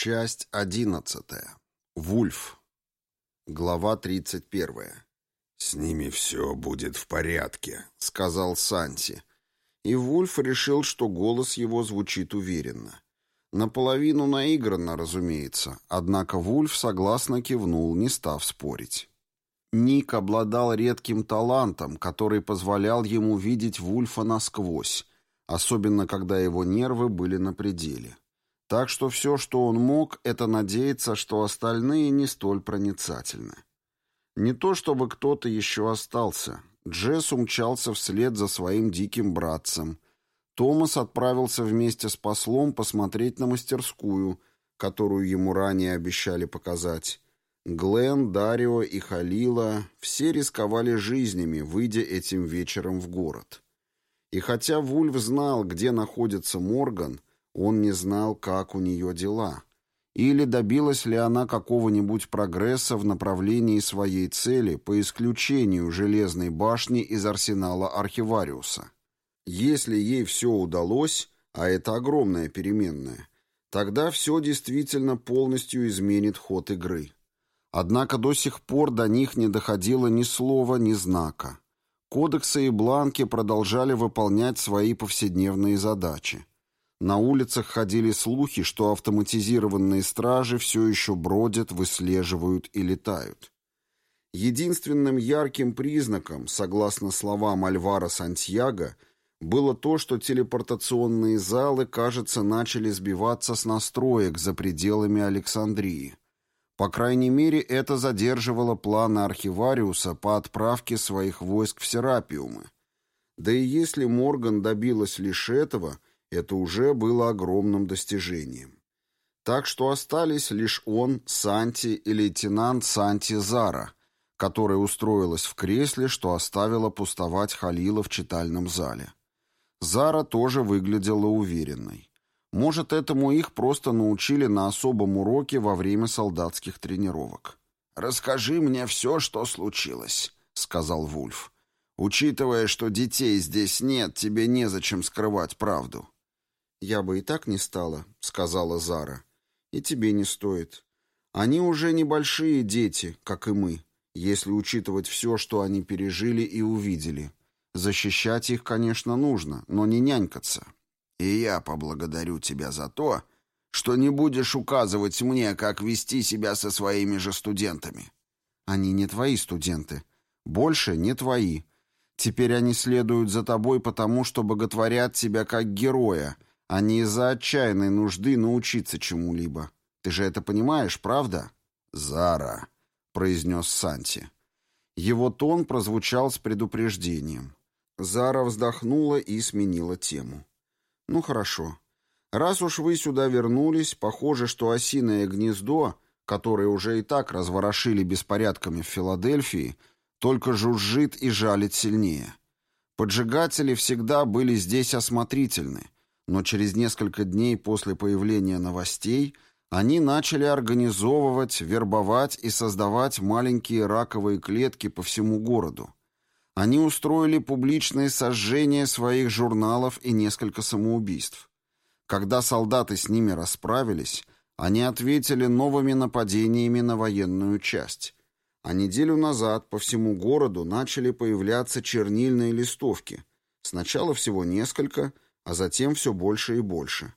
Часть одиннадцатая. Вульф. Глава тридцать первая. «С ними все будет в порядке», — сказал Санти. И Вульф решил, что голос его звучит уверенно. Наполовину наигранно, разумеется, однако Вульф согласно кивнул, не став спорить. Ник обладал редким талантом, который позволял ему видеть Вульфа насквозь, особенно когда его нервы были на пределе. Так что все, что он мог, это надеяться, что остальные не столь проницательны. Не то чтобы кто-то еще остался. Джесс умчался вслед за своим диким братцем. Томас отправился вместе с послом посмотреть на мастерскую, которую ему ранее обещали показать. Глен, Дарио и Халила все рисковали жизнями, выйдя этим вечером в город. И хотя Вульф знал, где находится Морган, он не знал, как у нее дела. Или добилась ли она какого-нибудь прогресса в направлении своей цели по исключению Железной башни из арсенала Архивариуса. Если ей все удалось, а это огромная переменная, тогда все действительно полностью изменит ход игры. Однако до сих пор до них не доходило ни слова, ни знака. Кодексы и бланки продолжали выполнять свои повседневные задачи. На улицах ходили слухи, что автоматизированные стражи все еще бродят, выслеживают и летают. Единственным ярким признаком, согласно словам Альвара Сантьяго, было то, что телепортационные залы, кажется, начали сбиваться с настроек за пределами Александрии. По крайней мере, это задерживало планы Архивариуса по отправке своих войск в Серапиумы. Да и если Морган добилась лишь этого – это уже было огромным достижением. Так что остались лишь он, Санти и лейтенант Санти Зара, которая устроилась в кресле, что оставила пустовать Халила в читальном зале. Зара тоже выглядела уверенной. Может, этому их просто научили на особом уроке во время солдатских тренировок. «Расскажи мне все, что случилось», — сказал Вульф. «Учитывая, что детей здесь нет, тебе незачем скрывать правду». «Я бы и так не стала», — сказала Зара. «И тебе не стоит. Они уже небольшие дети, как и мы, если учитывать все, что они пережили и увидели. Защищать их, конечно, нужно, но не нянькаться». «И я поблагодарю тебя за то, что не будешь указывать мне, как вести себя со своими же студентами». «Они не твои студенты. Больше не твои. Теперь они следуют за тобой потому, что боготворят тебя как героя, а не из-за отчаянной нужды научиться чему-либо. Ты же это понимаешь, правда? Зара, произнес Санти. Его тон прозвучал с предупреждением. Зара вздохнула и сменила тему. Ну хорошо. Раз уж вы сюда вернулись, похоже, что осиное гнездо, которое уже и так разворошили беспорядками в Филадельфии, только жужжит и жалит сильнее. Поджигатели всегда были здесь осмотрительны, но через несколько дней после появления новостей они начали организовывать, вербовать и создавать маленькие раковые клетки по всему городу. Они устроили публичные сожжения своих журналов и несколько самоубийств. Когда солдаты с ними расправились, они ответили новыми нападениями на военную часть. А неделю назад по всему городу начали появляться чернильные листовки. Сначала всего несколько – а затем все больше и больше.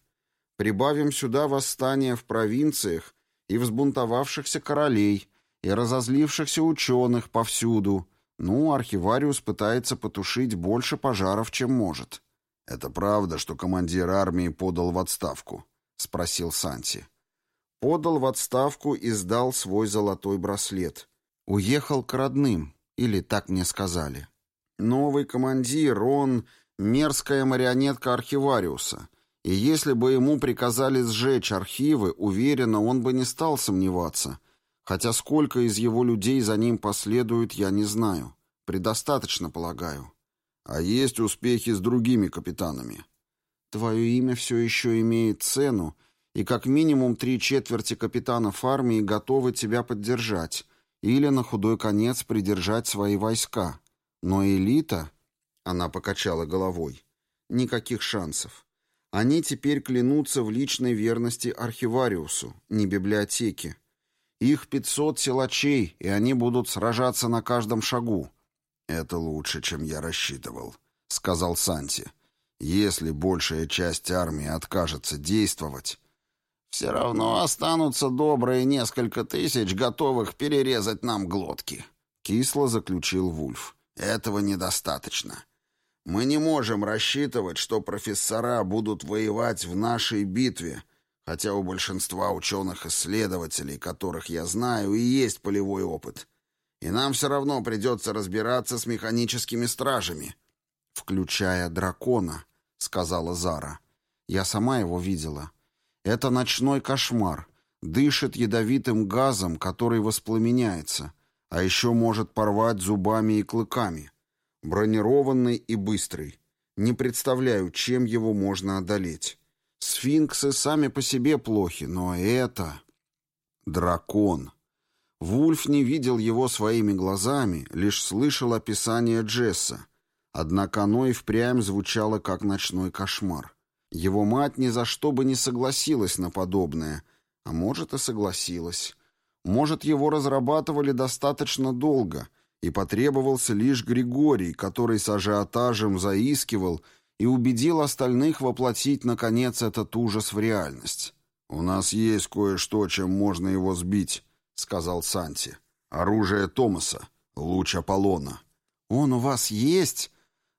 Прибавим сюда восстания в провинциях и взбунтовавшихся королей, и разозлившихся ученых повсюду. Ну, архивариус пытается потушить больше пожаров, чем может. «Это правда, что командир армии подал в отставку?» — спросил Санти. Подал в отставку и сдал свой золотой браслет. Уехал к родным, или так мне сказали. Новый командир, он мерзкая марионетка архивариуса, и если бы ему приказали сжечь архивы, уверенно, он бы не стал сомневаться. Хотя сколько из его людей за ним последует, я не знаю. Предостаточно, полагаю. А есть успехи с другими капитанами? Твое имя все еще имеет цену, и как минимум три четверти капитанов армии готовы тебя поддержать или на худой конец придержать свои войска. Но элита... Она покачала головой. Никаких шансов. Они теперь клянутся в личной верности архивариусу, не библиотеке. Их пятьсот силачей, и они будут сражаться на каждом шагу. «Это лучше, чем я рассчитывал», — сказал Санти. «Если большая часть армии откажется действовать...» «Все равно останутся добрые несколько тысяч, готовых перерезать нам глотки», — кисло заключил Вульф. «Этого недостаточно. Мы не можем рассчитывать, что профессора будут воевать в нашей битве, хотя у большинства ученых-исследователей, которых я знаю, и есть полевой опыт. И нам все равно придется разбираться с механическими стражами. «Включая дракона», — сказала Зара. «Я сама его видела. Это ночной кошмар. Дышит ядовитым газом, который воспламеняется, а еще может порвать зубами и клыками. Бронированный и быстрый. Не представляю, чем его можно одолеть. Сфинксы сами по себе плохи, но это... Дракон. Вульф не видел его своими глазами, лишь слышал описание Джесса. Однако оно и впрямь звучало, как ночной кошмар. Его мать ни за что бы не согласилась на подобное, а может и согласилась. Может, его разрабатывали достаточно долго — и потребовался лишь Григорий, который с ажиотажем заискивал и убедил остальных воплотить, наконец, этот ужас в реальность. «У нас есть кое-что, чем можно его сбить», — сказал Санти. «Оружие Томаса, луч Аполлона». «Он у вас есть?»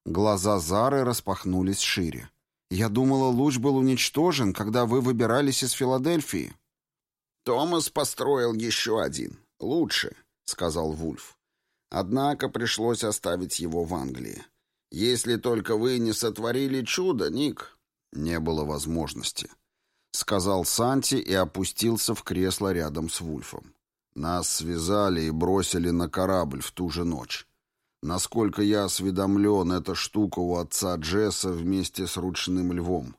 Глаза Зары распахнулись шире. «Я думала, луч был уничтожен, когда вы выбирались из Филадельфии». «Томас построил еще один. Лучше», — сказал Вульф. Однако пришлось оставить его в Англии. Если только вы не сотворили чудо, Ник. Не было возможности, сказал Санти и опустился в кресло рядом с Вульфом. Нас связали и бросили на корабль в ту же ночь. Насколько я осведомлен, эта штука у отца Джесса вместе с ручным львом.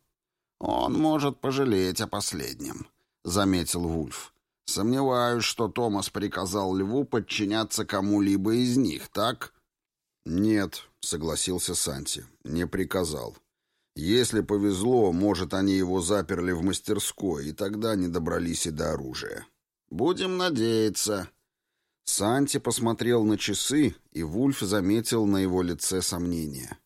Он может пожалеть о последнем, заметил Вульф. Сомневаюсь, что Томас приказал Льву подчиняться кому-либо из них, так? Нет, согласился Санти, не приказал. Если повезло, может, они его заперли в мастерской, и тогда не добрались и до оружия. Будем надеяться. Санти посмотрел на часы, и Вульф заметил на его лице сомнение.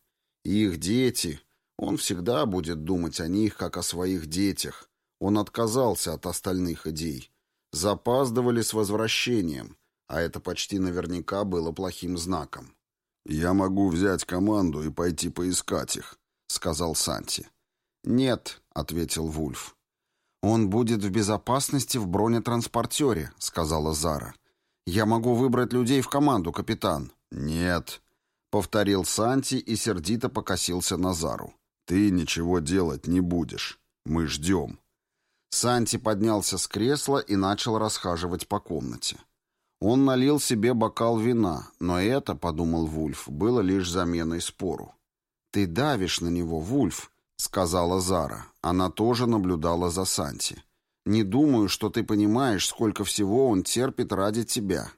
Их дети. Он всегда будет думать о них, как о своих детях. Он отказался от остальных идей запаздывали с возвращением, а это почти наверняка было плохим знаком. «Я могу взять команду и пойти поискать их», — сказал Санти. «Нет», — ответил Вульф. «Он будет в безопасности в бронетранспортере», — сказала Зара. «Я могу выбрать людей в команду, капитан». «Нет», — повторил Санти и сердито покосился на Зару. «Ты ничего делать не будешь. Мы ждем». Санти поднялся с кресла и начал расхаживать по комнате. Он налил себе бокал вина, но это, подумал Вульф, было лишь заменой спору. «Ты давишь на него, Вульф», — сказала Зара. Она тоже наблюдала за Санти. «Не думаю, что ты понимаешь, сколько всего он терпит ради тебя».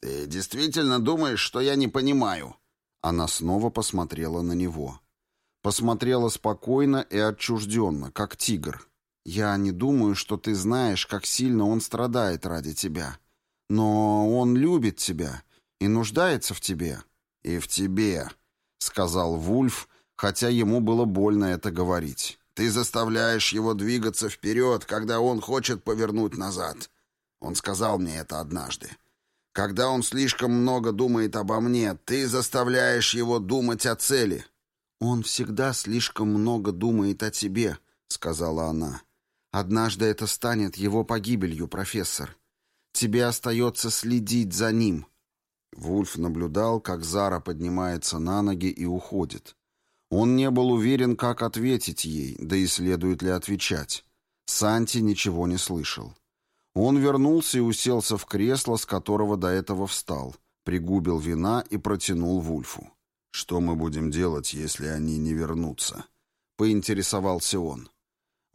«Ты действительно думаешь, что я не понимаю?» Она снова посмотрела на него. Посмотрела спокойно и отчужденно, как тигр. Я не думаю, что ты знаешь, как сильно он страдает ради тебя. Но он любит тебя и нуждается в тебе. И в тебе, сказал Вульф, хотя ему было больно это говорить. Ты заставляешь его двигаться вперед, когда он хочет повернуть назад. Он сказал мне это однажды. Когда он слишком много думает обо мне, ты заставляешь его думать о цели. Он всегда слишком много думает о тебе, сказала она. Однажды это станет его погибелью, профессор. Тебе остается следить за ним». Вульф наблюдал, как Зара поднимается на ноги и уходит. Он не был уверен, как ответить ей, да и следует ли отвечать. Санти ничего не слышал. Он вернулся и уселся в кресло, с которого до этого встал, пригубил вина и протянул Вульфу. «Что мы будем делать, если они не вернутся?» — поинтересовался он.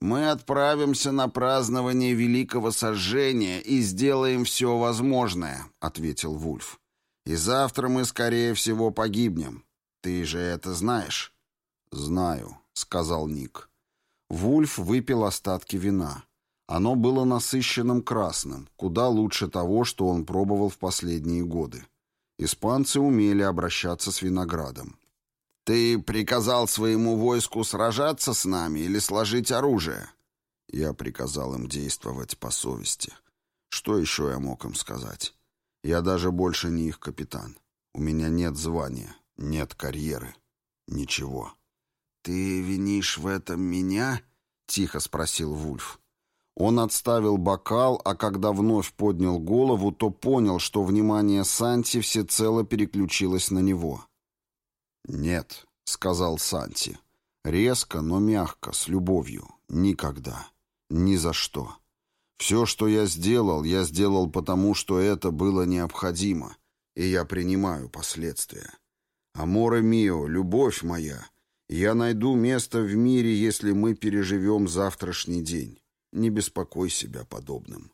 Мы отправимся на празднование Великого Сожжения и сделаем все возможное», — ответил Вульф. «И завтра мы, скорее всего, погибнем. Ты же это знаешь?» «Знаю», — сказал Ник. Вульф выпил остатки вина. Оно было насыщенным красным, куда лучше того, что он пробовал в последние годы. Испанцы умели обращаться с виноградом. «Ты приказал своему войску сражаться с нами или сложить оружие?» Я приказал им действовать по совести. Что еще я мог им сказать? Я даже больше не их капитан. У меня нет звания, нет карьеры, ничего. «Ты винишь в этом меня?» — тихо спросил Вульф. Он отставил бокал, а когда вновь поднял голову, то понял, что внимание Санти всецело переключилось на него. «Нет», — сказал Санти, — «резко, но мягко, с любовью. Никогда. Ни за что. Все, что я сделал, я сделал потому, что это было необходимо, и я принимаю последствия. Аморе мио, любовь моя, я найду место в мире, если мы переживем завтрашний день. Не беспокой себя подобным.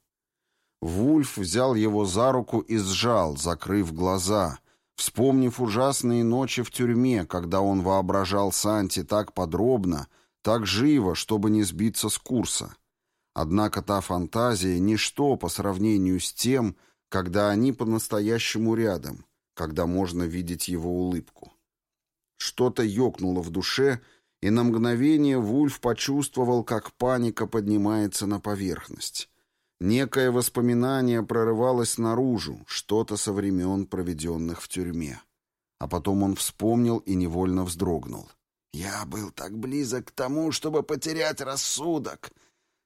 Вульф взял его за руку и сжал, закрыв глаза, вспомнив ужасные ночи в тюрьме, когда он воображал Санти так подробно, так живо, чтобы не сбиться с курса. Однако та фантазия — ничто по сравнению с тем, когда они по-настоящему рядом, когда можно видеть его улыбку. Что-то ёкнуло в душе, и на мгновение Вульф почувствовал, как паника поднимается на поверхность. Некое воспоминание прорывалось наружу, что-то со времен, проведенных в тюрьме. А потом он вспомнил и невольно вздрогнул. «Я был так близок к тому, чтобы потерять рассудок.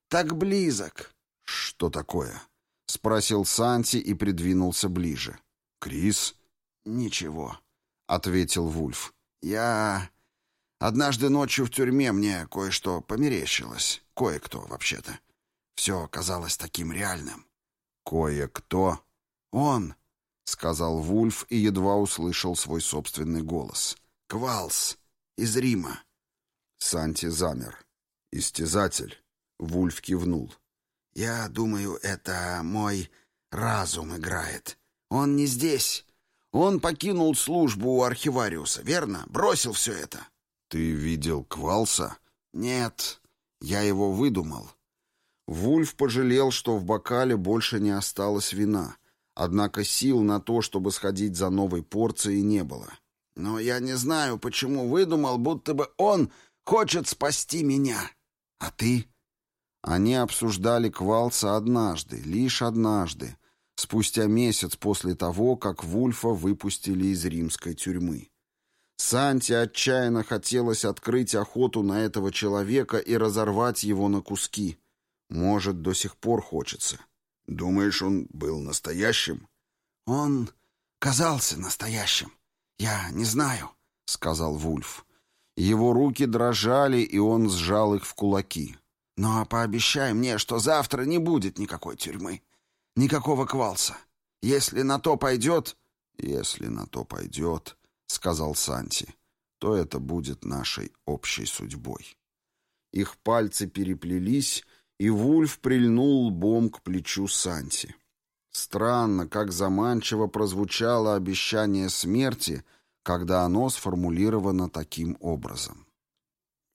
Так близок». «Что такое?» — спросил Санти и придвинулся ближе. «Крис?» «Ничего», — ответил Вульф. «Я... Однажды ночью в тюрьме мне кое-что померещилось. Кое-кто, вообще-то. Все казалось таким реальным». «Кое-кто?» «Он», — сказал Вульф и едва услышал свой собственный голос. «Квалс. Из Рима». Санти замер. «Истязатель». Вульф кивнул. «Я думаю, это мой разум играет. Он не здесь. Он покинул службу у архивариуса, верно? Бросил все это. Ты видел Квалса? Нет, я его выдумал. Вульф пожалел, что в бокале больше не осталось вина. Однако сил на то, чтобы сходить за новой порцией, не было. Но я не знаю, почему выдумал, будто бы он хочет спасти меня. А ты? Они обсуждали Квалса однажды, лишь однажды, спустя месяц после того, как Вульфа выпустили из римской тюрьмы. Санте отчаянно хотелось открыть охоту на этого человека и разорвать его на куски. Может, до сих пор хочется. Думаешь, он был настоящим? Он казался настоящим. Я не знаю, — сказал Вульф. Его руки дрожали, и он сжал их в кулаки. «Но пообещай мне, что завтра не будет никакой тюрьмы. Никакого квалса. Если на то пойдет...» «Если на то пойдет», — сказал Санти, — «то это будет нашей общей судьбой». Их пальцы переплелись, и Вульф прильнул лбом к плечу Санти. Странно, как заманчиво прозвучало обещание смерти, когда оно сформулировано таким образом.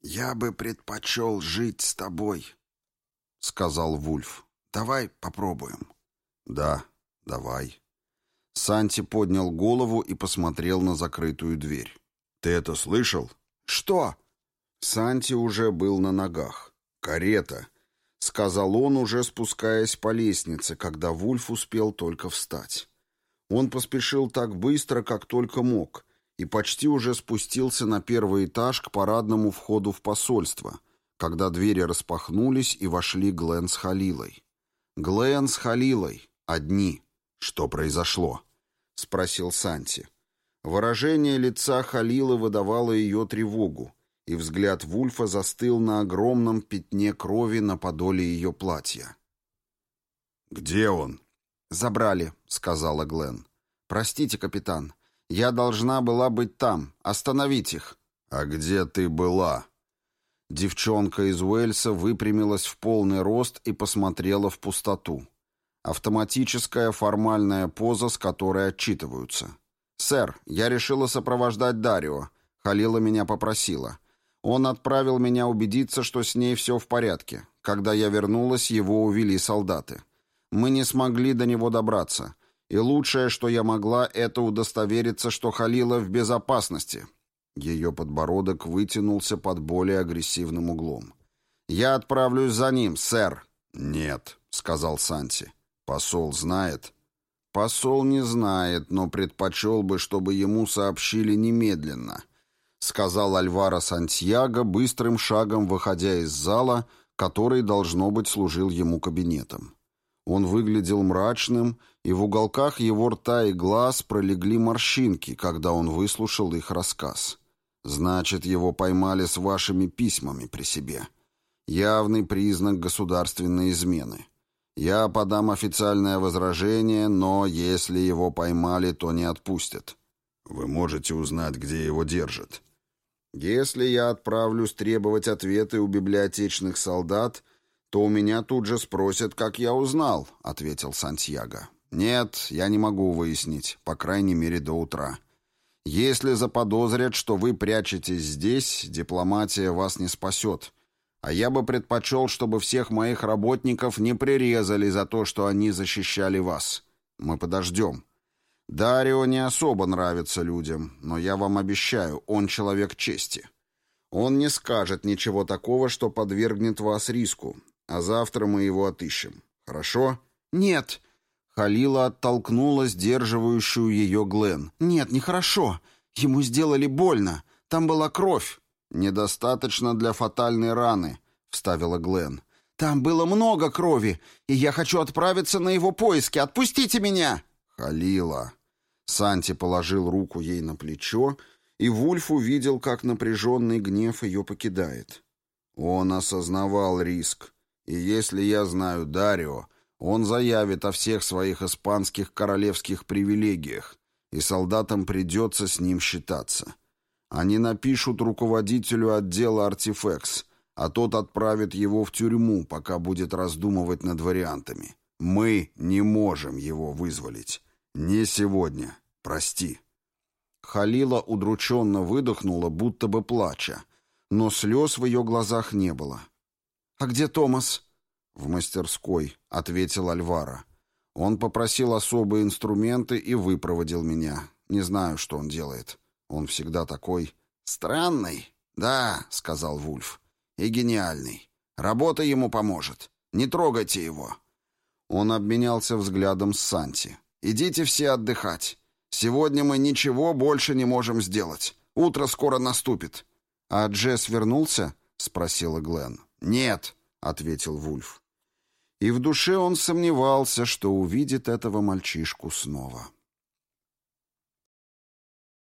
«Я бы предпочел жить с тобой», — сказал Вульф. «Давай попробуем». «Да, давай». Санти поднял голову и посмотрел на закрытую дверь. «Ты это слышал?» «Что?» Санти уже был на ногах. «Карета», — сказал он, уже спускаясь по лестнице, когда Вульф успел только встать. Он поспешил так быстро, как только мог, и почти уже спустился на первый этаж к парадному входу в посольство, когда двери распахнулись и вошли Глен с Халилой. Глен с Халилой, «Одни. Что произошло?» — спросил Санти. Выражение лица Халила выдавало ее тревогу, и взгляд Вульфа застыл на огромном пятне крови на подоле ее платья. «Где он?» «Забрали», — сказала Глен. «Простите, капитан. Я должна была быть там, остановить их». «А где ты была?» Девчонка из Уэльса выпрямилась в полный рост и посмотрела в пустоту. Автоматическая формальная поза, с которой отчитываются. «Сэр, я решила сопровождать Дарио. Халила меня попросила. Он отправил меня убедиться, что с ней все в порядке. Когда я вернулась, его увели солдаты. Мы не смогли до него добраться. И лучшее, что я могла, это удостовериться, что Халила в безопасности. Ее подбородок вытянулся под более агрессивным углом. «Я отправлюсь за ним, сэр». «Нет», — сказал Санти. «Посол знает?» «Посол не знает, но предпочел бы, чтобы ему сообщили немедленно», — сказал Альваро Сантьяго, быстрым шагом выходя из зала, который, должно быть, служил ему кабинетом. Он выглядел мрачным, и в уголках его рта и глаз пролегли морщинки, когда он выслушал их рассказ. «Значит, его поймали с вашими письмами при себе. Явный признак государственной измены. Я подам официальное возражение, но если его поймали, то не отпустят. Вы можете узнать, где его держат. Если я отправлюсь требовать ответы у библиотечных солдат, то у меня тут же спросят, как я узнал, ответил Сантьяго. Нет, я не могу выяснить, по крайней мере, до утра. Если заподозрят, что вы прячетесь здесь, дипломатия вас не спасет. А я бы предпочел, чтобы всех моих работников не прирезали за то, что они защищали вас. Мы подождем. Дарио не особо нравится людям, но я вам обещаю, он человек чести. Он не скажет ничего такого, что подвергнет вас риску, а завтра мы его отыщем. Хорошо? Нет. Халила оттолкнула сдерживающую ее Глен. Нет, нехорошо. Ему сделали больно. Там была кровь. «Недостаточно для фатальной раны», — вставила Глен. «Там было много крови, и я хочу отправиться на его поиски. Отпустите меня!» «Халила!» Санти положил руку ей на плечо, и Вульф увидел, как напряженный гнев ее покидает. Он осознавал риск, и если я знаю Дарио, он заявит о всех своих испанских королевских привилегиях, и солдатам придется с ним считаться. Они напишут руководителю отдела «Артифекс», а тот отправит его в тюрьму, пока будет раздумывать над вариантами. Мы не можем его вызволить. Не сегодня. Прости». Халила удрученно выдохнула, будто бы плача, но слез в ее глазах не было. «А где Томас?» «В мастерской», — ответил Альвара. «Он попросил особые инструменты и выпроводил меня. Не знаю, что он делает». Он всегда такой странный. Да, сказал Вульф. И гениальный. Работа ему поможет. Не трогайте его. Он обменялся взглядом с Санти. Идите все отдыхать. Сегодня мы ничего больше не можем сделать. Утро скоро наступит. А Джесс вернулся? спросила Глен. Нет, ответил Вульф. И в душе он сомневался, что увидит этого мальчишку снова.